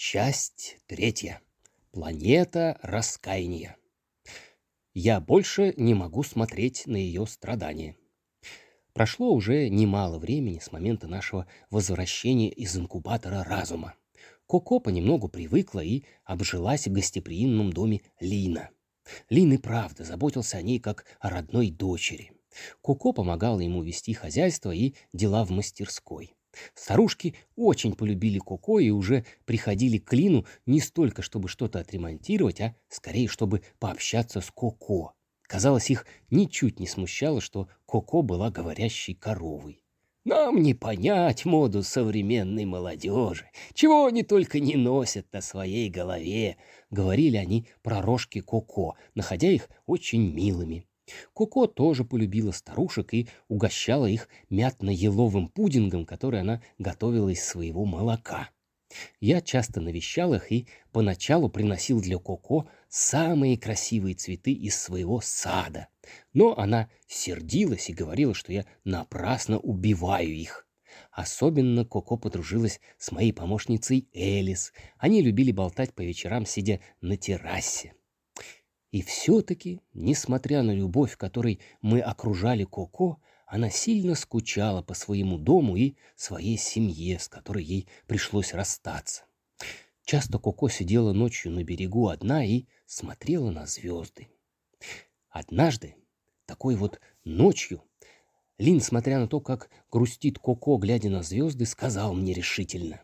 Часть третья. Планета раскаяния. Я больше не могу смотреть на ее страдания. Прошло уже немало времени с момента нашего возвращения из инкубатора разума. Коко понемногу привыкла и обжилась в гостеприимном доме Лина. Лин и правда заботился о ней как о родной дочери. Коко помогала ему вести хозяйство и дела в мастерской. Старушки очень полюбили Коко и уже приходили к Лину не столько, чтобы что-то отремонтировать, а скорее, чтобы пообщаться с Коко. Казалось, их ничуть не смущало, что Коко была говорящей коровой. Нам не понять моду современной молодежи. Чего они только не носят на своей голове, — говорили они про рожки Коко, находя их очень милыми. Коко тоже полюбила старушек и угощала их мятно-еловым пудингом, который она готовила из своего молока. Я часто навещал их и поначалу приносил для Коко самые красивые цветы из своего сада. Но она сердилась и говорила, что я напрасно убиваю их. Особенно Коко подружилась с моей помощницей Элис. Они любили болтать по вечерам, сидя на террасе. И все-таки, несмотря на любовь, которой мы окружали Коко, она сильно скучала по своему дому и своей семье, с которой ей пришлось расстаться. Часто Коко сидела ночью на берегу одна и смотрела на звезды. Однажды, такой вот ночью, Лин, смотря на то, как грустит Коко, глядя на звезды, сказал мне решительно.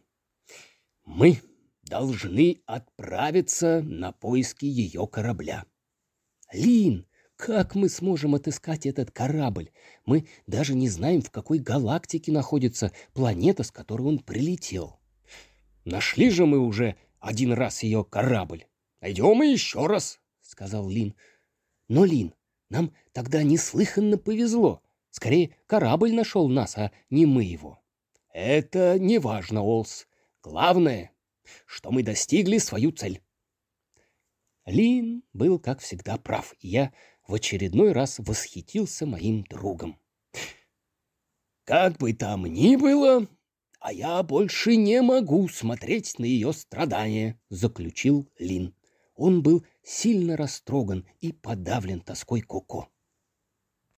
«Мы должны отправиться на поиски ее корабля». Лин, как мы сможем отыскать этот корабль? Мы даже не знаем, в какой галактике находится планета, с которой он прилетел. Нашли же мы уже один раз ее корабль. Найдем и еще раз, — сказал Лин. Но, Лин, нам тогда неслыханно повезло. Скорее, корабль нашел нас, а не мы его. Это не важно, Олс. Главное, что мы достигли свою цель. Лин был, как всегда, прав, я в очередной раз восхитился моим другом. «Как бы там ни было, а я больше не могу смотреть на ее страдания», — заключил Лин. Он был сильно растроган и подавлен тоской Коко.